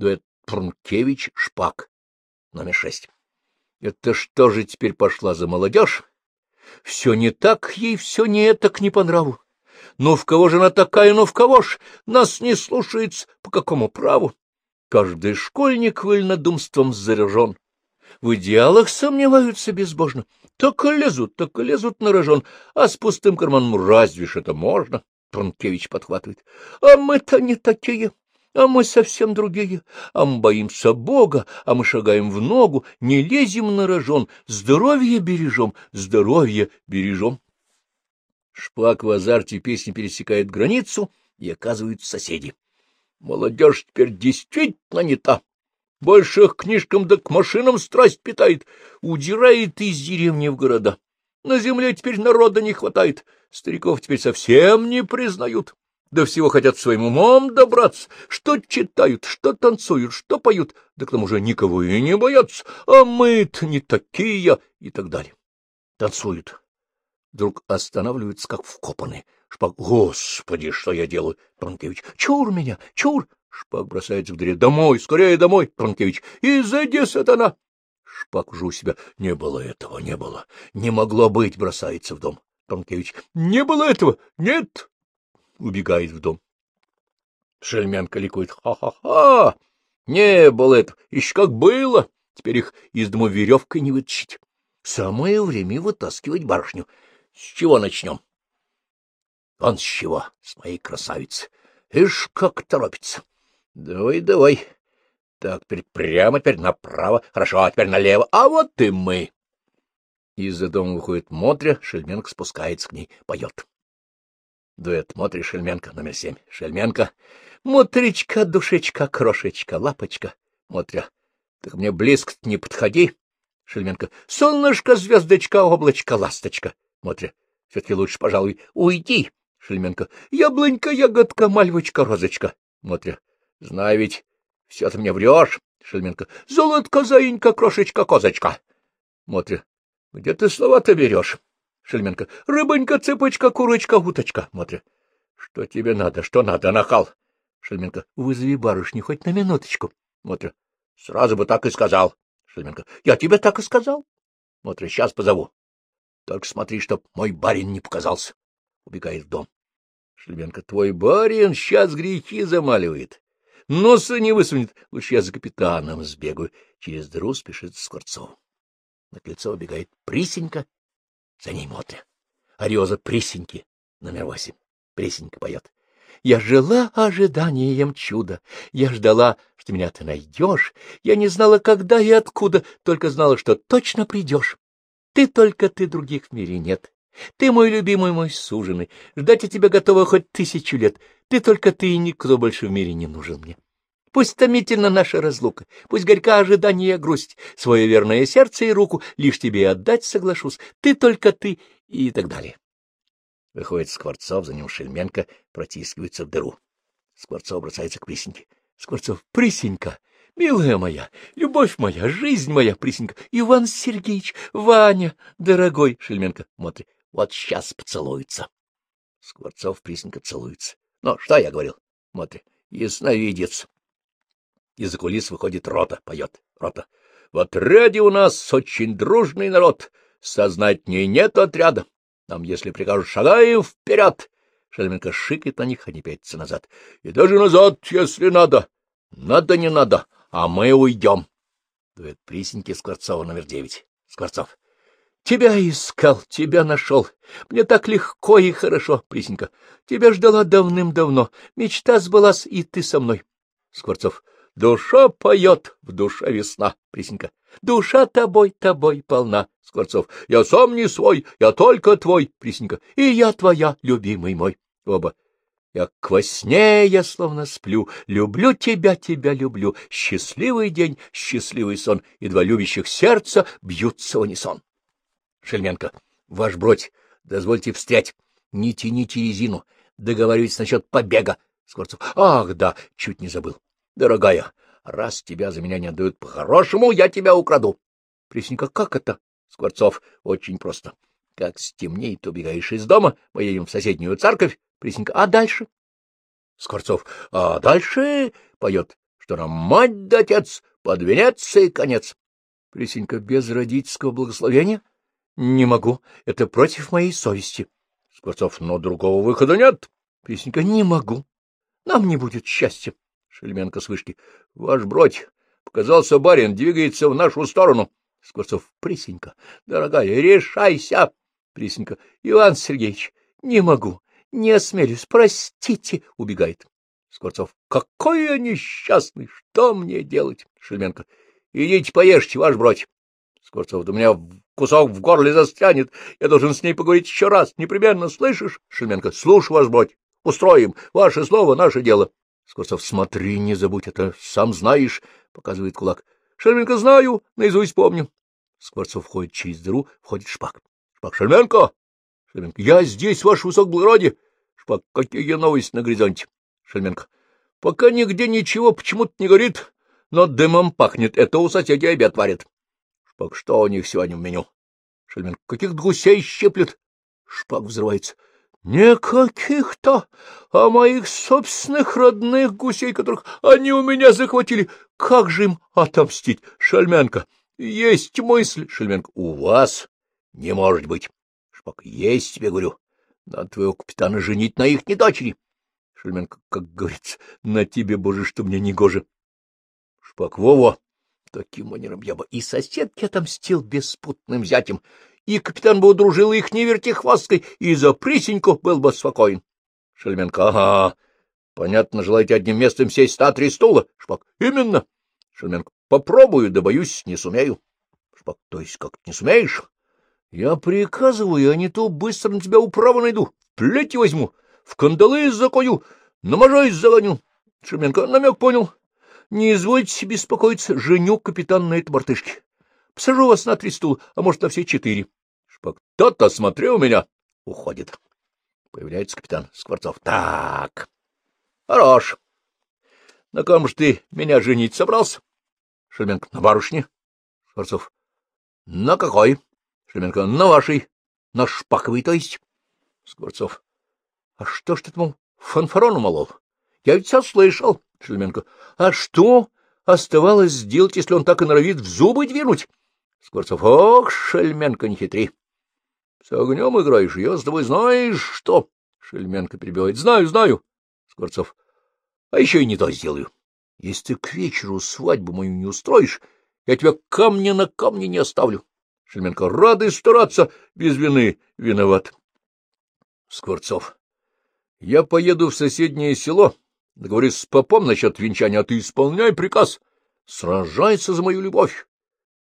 Дуэт Прункевич Шпак, номер шесть. Это что же теперь пошла за молодежь? Все не так, ей все не это к не по нраву. Ну, в кого же она такая, ну, в кого ж? Нас не слушается, по какому праву? Каждый школьник вольнодумством заряжен. В идеалах сомневаются безбожно. Так и лезут, так и лезут на рожон, а с пустым карманом разве ж это можно? Пронкевич подхватывает. А мы-то не такие, а мы совсем другие. А мы боимся Бога, а мы шагаем в ногу, не лезем на рожон, здоровье бережем, здоровье бережем. Шпак в азарте песни пересекает границу и оказывают соседи. Молодежь теперь действительно не та. Больше к книжкам да к машинам страсть питает, удирает из деревни в города. На земле теперь народа не хватает, стариков теперь совсем не признают. До всего хотят своим умом добраться, что читают, что танцуют, что поют, да к тому же никого и не боятся, а мы-то не такие, и так далее. Танцуют. Вдруг останавливаются, как вкопанные. Шпак, господи, что я делаю? Пронкевич, чур меня, чур! Шпак бросается в дверь. Домой, скорее домой, Пронкевич. Изойди, сатана! Шпак уже у себя. Не было этого, не было. Не могло быть, бросается в дом. Пронкевич. Не было этого, нет. Убегает в дом. Шельменко ликует. Ха-ха-ха! Не было этого, еще как было. Теперь их из дома веревкой не вытащить. Самое время вытаскивать барышню. С чего начнем? Он с чего? С моей красавицы. Ишь, как торопится. Давай, давай. Так, теперь прямо, теперь направо. Хорошо, а теперь налево. А вот и мы. Из-за дома выходит Мотря, Шельменко спускается к ней, поет. Дуэт Мотря, Шельменко, номер семь. Шельменко. Мотричка, душечка, крошечка, лапочка. Мотря. Так мне близко не подходи. Шельменко. Солнышко, звездочка, облачко, ласточка. Мотря. Все-таки лучше, пожалуй, уйди. Шельменко. Яблонька, ягодка, мальвочка, розочка. Мотря. Знаю ведь, все ты мне врешь. Шельменко. Золотко, заинька, крошечка, козочка. Мотря. Где ты слова-то берешь? Шельменко. Рыбонька, цыпочка, курочка, уточка. Мотря. Что тебе надо? Что надо, нахал? Шельменко. Вызови барышню хоть на минуточку. Мотря. Сразу бы так и сказал. Шельменко. Я тебе так и сказал. Мотря. Сейчас позову. Только смотри, чтоб мой барин не показался. Убегает в дом. Шельменко. Твой барин сейчас грехи замаливает. Носа не высунет. Лучше я за капитаном сбегаю. Через дыру спешит Скворцов. На крыльцо убегает Присенька. За ней Мотря. Ореза Присеньки. Номер восемь. Присенька поет. Я жила ожиданием чуда. Я ждала, что меня ты найдешь. Я не знала, когда и откуда, только знала, что точно придешь. Ты только ты, других в мире нет. Ты мой любимый, мой суженый. Ждать от тебя готова хоть тысячу лет. Ты только ты, и никто больше в мире не нужен мне. Пусть томительно наша разлука, пусть горька ожидания грусть, свое верное сердце и руку лишь тебе отдать соглашусь. Ты только ты и так далее. Выходит Скворцов, за ним Шельменко протискивается в дыру. Скворцов бросается к Присеньке. Скворцов, Присенька, милая моя, любовь моя, жизнь моя, Присенька, Иван Сергеевич, Ваня, дорогой, Шельменко, Мотри, вот сейчас поцелуется. Скворцов, Присенька целуется. Ну, что я говорил? Мотри, ясновидец. Из-за кулис выходит рота, поет рота. В отряде у нас очень дружный народ, сознательнее нет отряда. Нам, если прикажут, шагаем вперед. Шельменко шикает на них, они пятятся назад. И даже назад, если надо. Надо, не надо, а мы уйдем. Дует Присеньки Скворцова номер девять. Скворцов. Тебя искал, тебя нашел. Мне так легко и хорошо, Присенька. Тебя ждала давным-давно. Мечта сбылась, и ты со мной. Скворцов. Душа поет, в душе весна, Присенька. Душа тобой, тобой полна, Скворцов. Я сам не свой, я только твой, Присенька. И я твоя, любимый мой. Оба. Я к я словно сплю, люблю тебя, тебя люблю. Счастливый день, счастливый сон, и два любящих сердца бьются в унисон. Шельменко. Ваш бродь, дозвольте встрять. Не тяните резину. Договаривайтесь насчет побега. Скворцов. Ах, да, чуть не забыл. Дорогая, раз тебя за меня не отдают по-хорошему, я тебя украду. Пресненька, как это? Скворцов, очень просто. Как стемнеет, убегаешь из дома, мы едем в соседнюю церковь. Пресненька, а дальше? Скворцов, а дальше поет, что нам мать да отец, под венец и конец. Присенька без родительского благословения? Не могу, это против моей совести. Скворцов, но другого выхода нет. Присенька, не могу. Нам не будет счастья. Шельменко с вышки. Ваш бродь, показался барин, двигается в нашу сторону. Скворцов, Присенька, дорогая, решайся. Присенька, Иван Сергеевич, не могу, не осмелюсь, простите, убегает. Скворцов, какой я несчастный, что мне делать? Шельменко, идите поешьте, ваш бродь. Скворцов, да у меня кусок в горле застрянет, я должен с ней поговорить еще раз, непременно, слышишь? Шельменко, слушай, ваш бродь, устроим, ваше слово, наше дело. Скворцов, смотри, не забудь, это сам знаешь, показывает кулак. Шельменко, знаю, наизусть помню. Скворцов входит через дыру, входит Шпак. Шпак, Шельменко! Шельменко, я здесь, ваше высокоблагородие. Шпак, какие новости на горизонте? Шельменко, пока нигде ничего почему-то не горит, но дымом пахнет, это у соседей обед варят. Шпак, что у них сегодня в меню? Шельменко, каких гусей щиплет? Шпак взрывается. Не каких-то, а моих собственных родных гусей, которых они у меня захватили. Как же им отомстить, Шельменко? Есть мысль, Шельменко. У вас не может быть. Шпак, есть тебе, говорю. Надо твоего капитана женить на их не дочери. Шельменко, как говорится, на тебе, боже, что мне не гоже. Шпак, Вова, таким манером я бы и соседке отомстил беспутным зятем, и капитан бы удружил их не вертихвосткой, и за присеньку был бы спокоен. Шельменко, ага, понятно, желаете одним местом сесть на три стула? Шпак, именно. Шельменко, попробую, да боюсь, не сумею. Шпак, то есть как не сумеешь? Я приказываю, а не то быстро на тебя управу найду, плети возьму, в кандалы закою, на можой загоню. Шельменко, намек понял. Не извольте беспокоиться, женю капитан на этой мартышке. Посажу вас на три стула, а может, на все четыре. Шпак, то-то, смотри у меня. Уходит. Появляется капитан Скворцов. Так, хорош. На ком же ты меня женить собрался? Шельменко, на барышне. Скворцов, на какой? Шельменко, на вашей. На шпаковой, то есть. Скворцов, а что ж ты там фанфарону молол? Я ведь все слышал. Шельменко, а что оставалось сделать, если он так и норовит в зубы двинуть? Скворцов, ох, Шельменко, не хитри. С огнем играешь, я с тобой знаешь что? Шельменко перебивает. Знаю, знаю. Скворцов, а еще и не то сделаю. Если ты к вечеру свадьбу мою не устроишь, я тебя камня на камне не оставлю. Шельменко, рады стараться, без вины виноват. Скворцов, я поеду в соседнее село, договорюсь с попом насчет венчания, а ты исполняй приказ. Сражайся за мою любовь.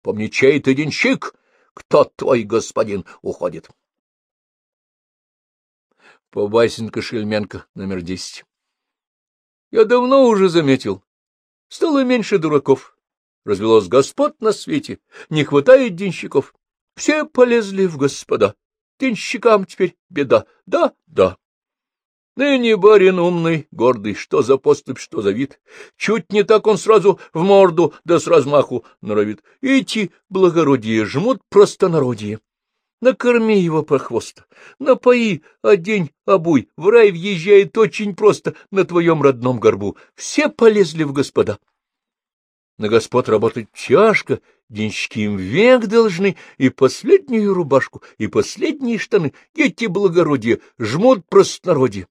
Помни, чей ты денщик, кто твой господин уходит. Побасенко Шельменко, номер десять. Я давно уже заметил. Стало меньше дураков. Развелось господ на свете, не хватает денщиков. Все полезли в господа. Денщикам теперь беда. Да, да. Ныне барин умный, гордый, что за поступь, что за вид. Чуть не так он сразу в морду, да с размаху норовит. Эти благородие жмут простонародие. Накорми его по хвосту, напои, одень, обуй, в рай въезжает очень просто на твоем родном горбу. Все полезли в господа. На господ работать тяжко, денщики им век должны, и последнюю рубашку, и последние штаны, эти благородия, жмут простонародие.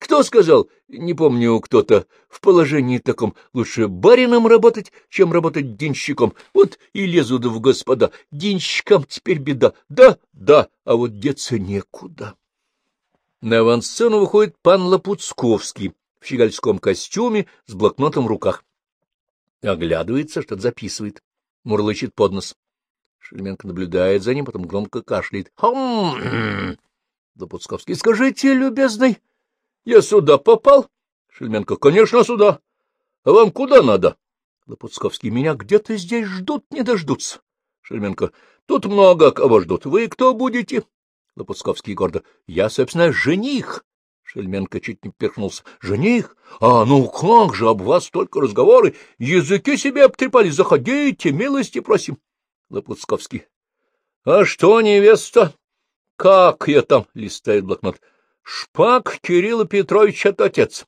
Кто сказал, не помню кто-то, в положении таком лучше барином работать, чем работать денщиком. Вот и лезут в господа, денщикам теперь беда. Да, да, а вот деться некуда. На авансцену выходит пан Лапуцковский в щегольском костюме с блокнотом в руках. Оглядывается, что-то записывает, мурлычет под нос. Шельменко наблюдает за ним, потом громко кашляет. «Хм!» Лапуцковский. «Скажите, любезный...» Я сюда попал? Шельменко. Конечно, сюда. А вам куда надо? Лопуцковский. Меня где-то здесь ждут, не дождутся. Шельменко. Тут много кого ждут. Вы кто будете? Лопуцковский гордо. Я, собственно, жених. Шельменко чуть не перхнулся. Жених? А, ну как же, об вас только разговоры. Языки себе обтрепали. Заходите, милости просим. Лопуцковский. А что, невеста? Как я там? Листает блокнот. Шпак Кирилла Петровича отец,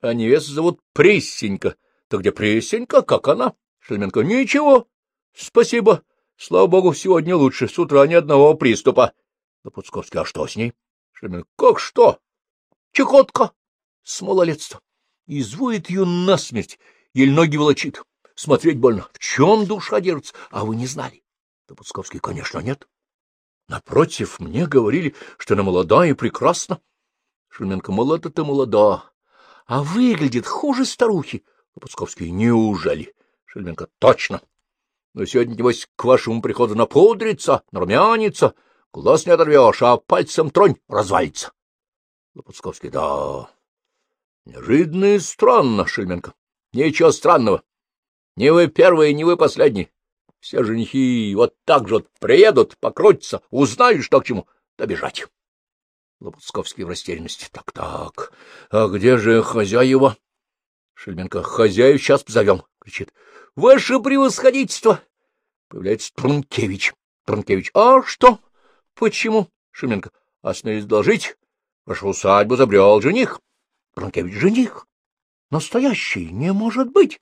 а невесту зовут Приссенька, то где Пресенька, как она? Шельменко, ничего, спасибо. Слава богу, сегодня лучше, с утра ни одного приступа. Лопуцковский, а что с ней? Шельменко, как что? Чехотка с малолетства. Изводит ее насмерть, еле ноги волочит. Смотреть больно. В чем душа держится? А вы не знали? Лопуцковский, конечно, нет. Напротив, мне говорили, что она молода и прекрасна. Шельменко, молода-то молода, а выглядит хуже старухи. Лопуцковский, неужели? Шельменко, точно. Но сегодня, небось, к вашему приходу напудрится, нарумянится, глаз не оторвешь, а пальцем тронь, развалится. Лопуцковский, да. Неожиданно и странно, Шельменко. Ничего странного. Не вы первый, не вы последний. Все женихи вот так же вот приедут, покрутятся, узнают, что к чему, добежать. Лопуцковский в растерянности. Так-так, а где же хозяева? Шельменко. Хозяев сейчас позовем, кричит. Ваше превосходительство! Появляется Трункевич. Трункевич. А что? Почему? Шельменко. Осмелись доложить. Вашу усадьбу забрел жених. Трункевич. Жених. Настоящий. Не может быть.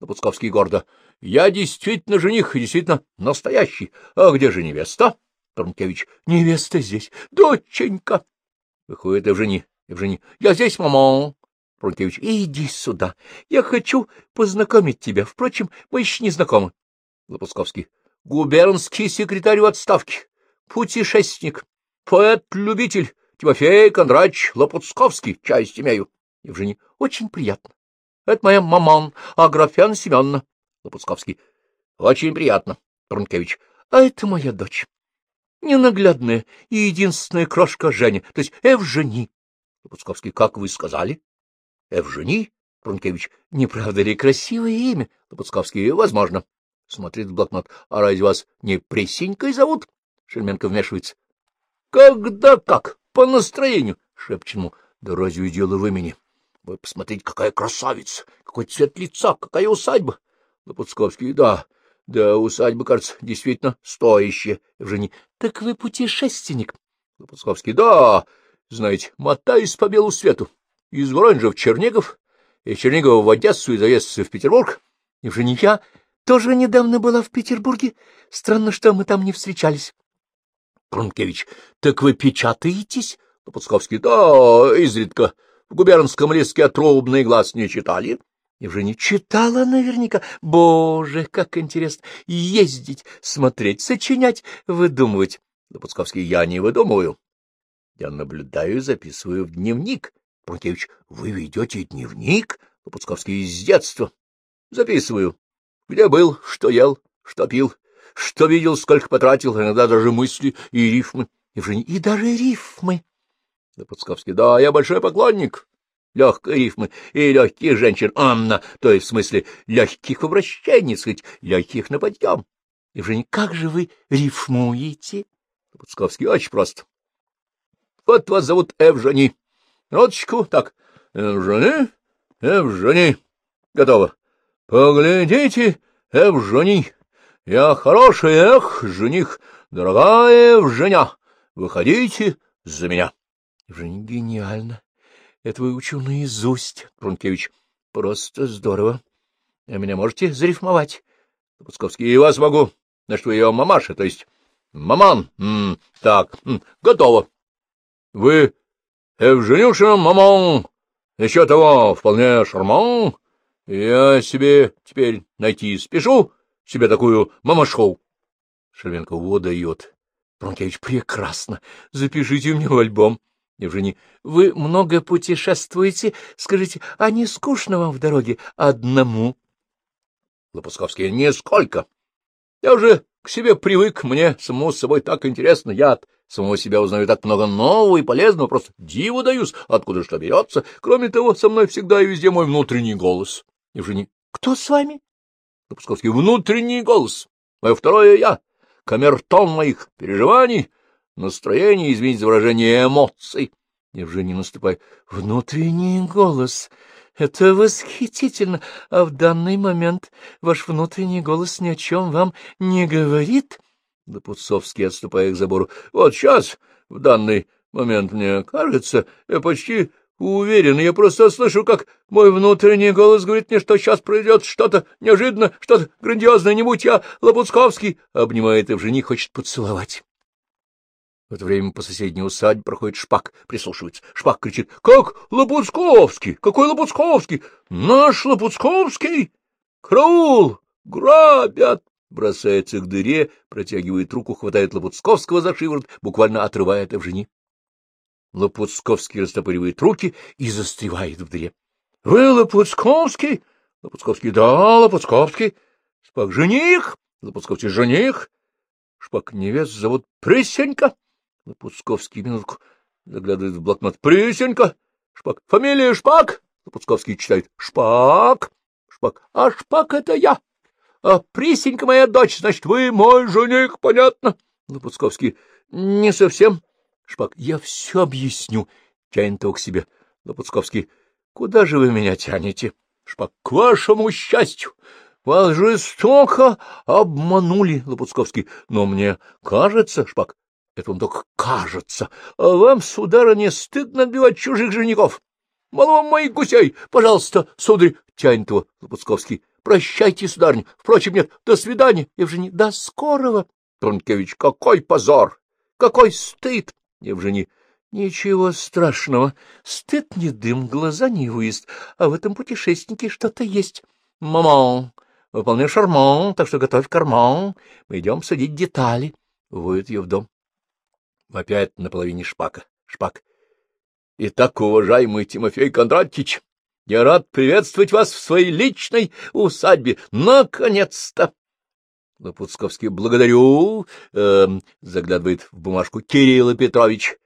Лопуцковский гордо. Я действительно жених и действительно настоящий. А где же невеста? Трункевич. Невеста здесь. Доченька. Выходит Евжени. Евжени. Я здесь, мама. Трункевич. Иди сюда. Я хочу познакомить тебя. Впрочем, мы еще не знакомы. Лопусковский. Губернский секретарь в отставке. Путешественник. Поэт-любитель. Тимофей Кондрач Лопуцковский. Часть имею. Евжени. Очень приятно. Это моя маман, Аграфяна Семеновна. Лопуцковский. Очень приятно. Трункевич. А это моя дочь. Ненаглядная и единственная крошка Женя, то есть Евжени. Лопуцковский. Как вы сказали? Евжени? Трункевич. Не правда ли красивое имя? Лопуцковский. Возможно. Смотрит в блокнот. А разве вас не Пресенькой зовут? Шельменко вмешивается. Когда как? По настроению. Шепчет ему. Да разве дело в имени? Вы посмотрите, какая красавица, какой цвет лица, какая усадьба. Лопуцковский. Да, да, усадьба, кажется, действительно стоящая. Евгений. Так вы путешественник. Лопуцковский. Да, знаете, мотаюсь по белу свету. Из Воронежа в Чернигов, из Чернигова в Одессу, из Одессы в Петербург. Евгений, я тоже недавно была в Петербурге. Странно, что мы там не встречались. Крункевич. Так вы печатаетесь? Лопуцковский. Да, изредка. В губернском леске трубный глаз не читали. Евжения читала наверняка. Боже, как интересно! Ездить, смотреть, сочинять, выдумывать. Лопуцковский, я не выдумываю. Я наблюдаю и записываю в дневник. Пункевич, вы ведете дневник? Лопуцковский, из детства. Записываю. Где был, что ел, что пил, что видел, сколько потратил, иногда даже мысли и рифмы. Евгений, и даже рифмы. Лопуцковский, да, я большой поклонник легкой рифмы и легких женщин, Анна, то есть в смысле легких обращений, сказать, легких на подъем. Евгений, как же вы рифмуете? Лопуцковский, очень просто. Вот вас зовут Евжени. Роточку, так, Евжени, Евжени. Готово. Поглядите, Евжени. Я хороший, эх, жених, дорогая Евженя. Выходите за меня. Евгений, гениально. Это выучил наизусть, Трункевич. Просто здорово. А меня можете зарифмовать? Пусковский, и вас могу. На что я мамаша, то есть маман. М -м, так, м готово. Вы Евженюшина маман. Еще того, вполне шарман. Я себе теперь найти спешу, себе такую мамашку. Шервенко дает. Пронкевич, прекрасно. Запишите мне в альбом. Евгений, вы много путешествуете. Скажите, а не скучно вам в дороге одному? Лопусковский, нисколько. Я уже к себе привык, мне самому собой так интересно. Я от самого себя узнаю так много нового и полезного, просто диву даюсь, откуда что берется. Кроме того, со мной всегда и везде мой внутренний голос. Евгений, кто с вами? Лопусковский, внутренний голос. Мое второе я. Камертон моих переживаний, настроение, извините за выражение, эмоций. Евгений, наступай. Внутренний голос. Это восхитительно. А в данный момент ваш внутренний голос ни о чем вам не говорит? Лопуцовский, отступая к забору. Вот сейчас, в данный момент, мне кажется, я почти уверен, я просто слышу, как мой внутренний голос говорит мне, что сейчас произойдет что-то неожиданно, что-то грандиозное, не будь я Лопуцковский, обнимает и жених хочет поцеловать. В это время по соседней усадьбе проходит Шпак, прислушивается. Шпак кричит. — Как Лопуцковский? Какой Лопуцковский? Наш Лопуцковский? Караул! Грабят! Бросается к дыре, протягивает руку, хватает Лопуцковского за шиворот, буквально отрывая от Евжени. Лопуцковский растопыривает руки и застревает в дыре. — Вы Лопуцковский? Лопуцковский. — Да, Лопуцковский. Шпак. — Жених? Лопуцковский. — Жених. Шпак. — Невест зовут Присенька. Лопуцковский минутку заглядывает в блокнот. — Присенька. Шпак. — Фамилия Шпак? Лопуцковский читает. — Шпак. Шпак. — А Шпак — это я. А Присенька моя дочь, значит, вы мой жених, понятно? Лопуцковский. — Не совсем. Шпак, я все объясню. Тянет его к себе. Лопуцковский, куда же вы меня тянете? Шпак, к вашему счастью. Вас жестоко обманули, Лопуцковский. Но мне кажется, Шпак, это вам только кажется. А вам, сударыня, стыдно отбивать чужих женихов. Мало вам моих гусей. Пожалуйста, сударь, тянет его Лопуцковский. Прощайте, сударыня. Впрочем, нет, до свидания, Евжений. До скорого. Тронкевич, какой позор! Какой стыд! Евжений. — Ничего страшного. Стыд не дым, глаза не выезд, а в этом путешественнике что-то есть. Мамон, вы вполне шарман, так что готовь карман. Мы идем судить детали. Вводит ее в дом. Опять на половине шпака. Шпак. — Итак, уважаемый Тимофей Кондратьевич, я рад приветствовать вас в своей личной усадьбе. Наконец-то! Лопуцковский, благодарю, э, заглядывает в бумажку Кирилл Петрович.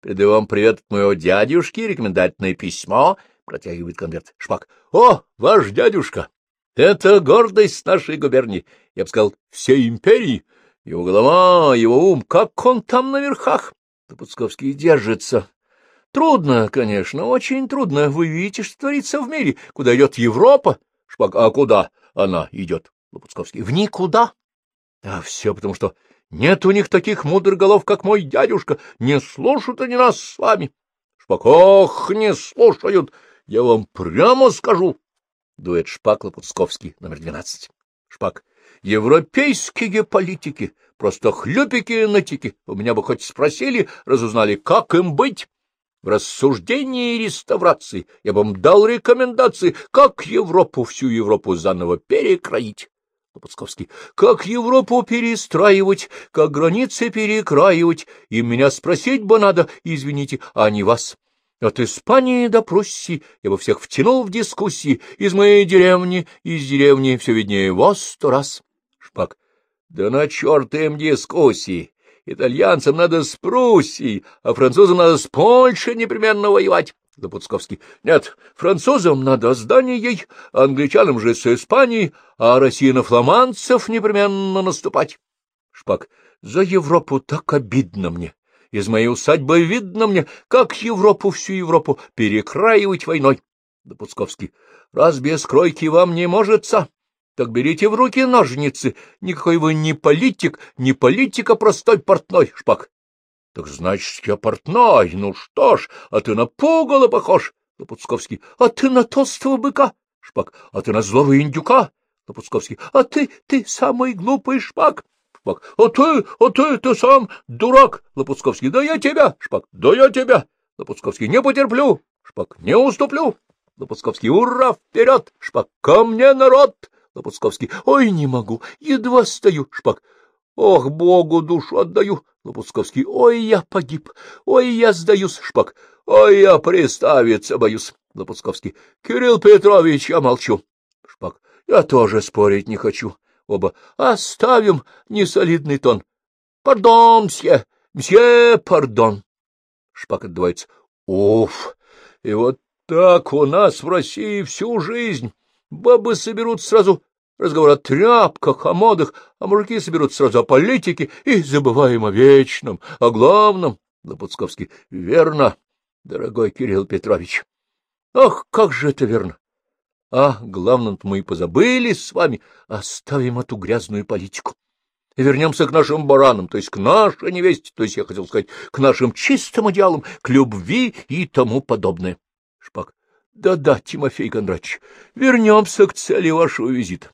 Передаю вам привет от моего дядюшки, рекомендательное письмо. Протягивает конверт. Шпак. О, ваш дядюшка! Это гордость нашей губернии. Я бы сказал, всей империи. Его голова, его ум, как он там на верхах. Лопуцковский держится. Трудно, конечно, очень трудно. Вы видите, что творится в мире, куда идет Европа. Шпак. А куда она идет? Лопуцковский. — В никуда. — А все потому, что нет у них таких мудрых голов, как мой дядюшка. Не слушают они нас с вами. Шпак. — Ох, не слушают. Я вам прямо скажу. Дуэт Шпак Лопуцковский, номер двенадцать. Шпак. — Европейские политики, просто хлюпики-натики. У меня бы хоть спросили, разузнали, как им быть. В рассуждении и реставрации я бы вам дал рекомендации, как Европу, всю Европу заново перекроить. Лопуцковский. — Как Европу перестраивать, как границы перекраивать, и меня спросить бы надо, извините, а не вас. От Испании до Пруссии я бы всех втянул в дискуссии, из моей деревни, из деревни все виднее вас сто раз. Шпак. — Да на черт им дискуссии! Итальянцам надо с Пруссией, а французам надо с Польшей непременно воевать. Запуцковский. — Нет, французам надо с Данией, англичанам же с Испанией, а России на фламандцев непременно наступать. Шпак. — За Европу так обидно мне. Из моей усадьбы видно мне, как Европу, всю Европу, перекраивать войной. Допуцковский. — Раз без кройки вам не можется, так берите в руки ножницы. Никакой вы не политик, не политика, простой портной. Шпак. — Так значит, я портной. Ну что ж, а ты на пугало похож. Лопуцковский. — А ты на толстого быка. Шпак. — А ты на злого индюка. Лопуцковский. — А ты, ты самый глупый шпак. Шпак. — А ты, а ты, ты сам дурак. Лопуцковский. — Да я тебя. Шпак. — Да я тебя. Лопуцковский. — Не потерплю. Шпак. — Не уступлю. Лопуцковский. — Ура, вперед. Шпак. — Ко мне, народ. Лопуцковский. — Ой, не могу. Едва стою. Шпак. Ох, Богу душу отдаю. Лопуцковский. Ой, я погиб. Ой, я сдаюсь. Шпак. Ой, я приставиться боюсь. Лопуцковский. Кирилл Петрович, я молчу. Шпак. Я тоже спорить не хочу. Оба. Оставим несолидный тон. Пардон, мсье. Мсье, пардон. Шпак отдувается. Уф! И вот так у нас в России всю жизнь. Бабы соберут сразу разговор о тряпках, о модах, а мужики соберут сразу о политике и забываем о вечном, о главном. Лопуцковский. Верно, дорогой Кирилл Петрович. Ах, как же это верно! А главном мы и позабыли с вами. Оставим эту грязную политику. И вернемся к нашим баранам, то есть к нашей невесте, то есть, я хотел сказать, к нашим чистым идеалам, к любви и тому подобное. Шпак. Да-да, Тимофей Кондратьевич, вернемся к цели вашего визита.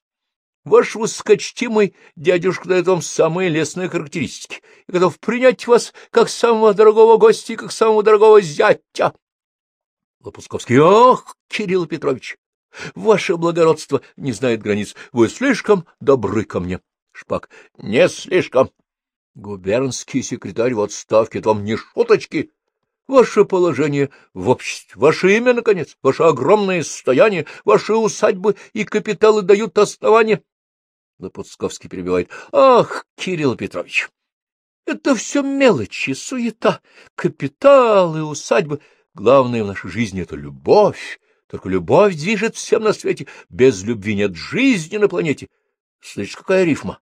Ваш высокочтимый дядюшка дает вам самые лестные характеристики и готов принять вас как самого дорогого гостя и как самого дорогого зятя. Лопусковский. Ах, Кирилл Петрович, ваше благородство не знает границ. Вы слишком добры ко мне. Шпак. Не слишком. Губернский секретарь в отставке, это вам не шуточки. Ваше положение в обществе, ваше имя, наконец, ваше огромное состояние, ваши усадьбы и капиталы дают основание. Лопуцковский перебивает. — Ах, Кирилл Петрович, это все мелочи, суета, капиталы, усадьбы. Главное в нашей жизни — это любовь. Только любовь движет всем на свете. Без любви нет жизни на планете. Слышишь, какая рифма?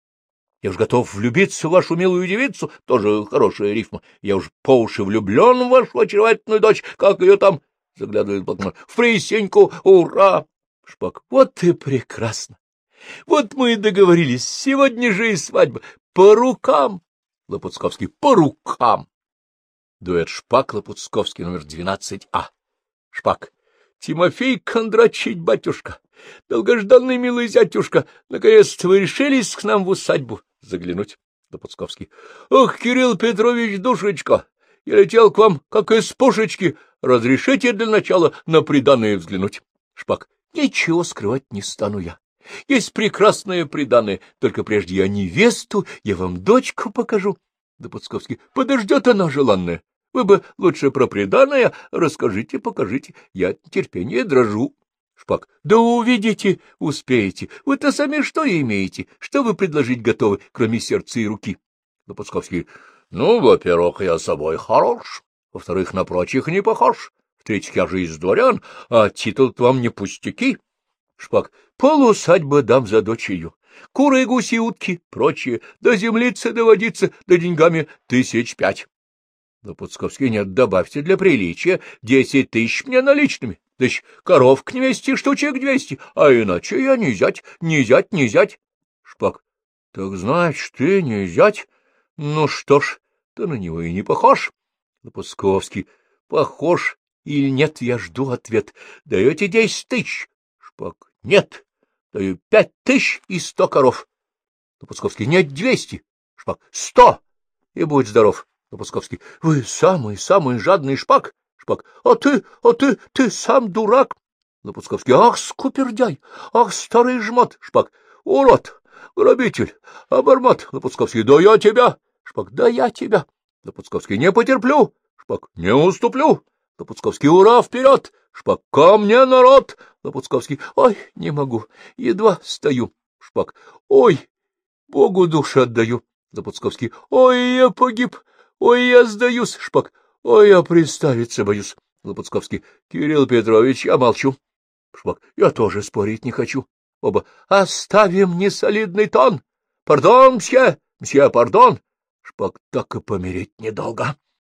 Я уж готов влюбиться в вашу милую девицу, тоже хорошая рифма. Я уж по уши влюблен в вашу очаровательную дочь, как ее там, заглядывает блокнот, в Присеньку, ура! Шпак, вот и прекрасно. Вот мы и договорились, сегодня же и свадьба. По рукам! Лопуцковский, по рукам! Дуэт Шпак, Лопуцковский, номер 12А. Шпак. Тимофей Кондратчич, батюшка, долгожданный милый зятюшка, наконец-то вы решились к нам в усадьбу заглянуть. Лопуцковский. Ох, Кирилл Петрович, душечка, я летел к вам, как из пушечки. Разрешите для начала на приданное взглянуть. Шпак. Ничего скрывать не стану я. Есть прекрасное приданное, только прежде я невесту, я вам дочку покажу. Допуцковский. Подождет она желанная. Вы бы лучше про приданное расскажите, покажите. Я терпение дрожу. Шпак. Да увидите, успеете. Вы-то сами что имеете? Что вы предложить готовы, кроме сердца и руки? Допуцковский. Ну, во-первых, я собой хорош. Во-вторых, на прочих не похож. В-третьих, я же из дворян, а титул вам не пустяки. Шпак. Полусадьба дам за дочерью. Куры, гуси, утки, прочие, до землицы доводиться, до деньгами тысяч пять. Лопуцковский, нет, добавьте для приличия десять тысяч мне наличными. Да еще коров к невесте штучек двести, а иначе я не зять, не зять, не зять. Шпак. Так значит, ты не зять? Ну что ж, ты на него и не похож. Лопуцковский. Похож или нет, я жду ответ. Даете десять тысяч. Шпак. Нет, даю пять тысяч и сто коров. Лопуцковский, нет, двести. Шпак, сто, и будь здоров. Лопуцковский, вы самый-самый жадный шпак. Шпак, а ты, а ты, ты сам дурак. Лопуцковский, ах, скупердяй, ах, старый жмот. Шпак, урод, грабитель, обормот. Лопуцковский, да я тебя. Шпак, да я тебя. Лопуцковский, не потерплю. Шпак, не уступлю. Лопуцковский, ура, вперед! Шпак, ко мне, народ! Лопуцковский, ой, не могу, едва стою. Шпак, ой, Богу душу отдаю. Лопуцковский, ой, я погиб, ой, я сдаюсь. Шпак, ой, я представиться боюсь. Лопуцковский, Кирилл Петрович, я молчу. Шпак, я тоже спорить не хочу. Оба, оставим несолидный тон. Пардон, мсье, мсье, пардон. Шпак, так и помереть недолго.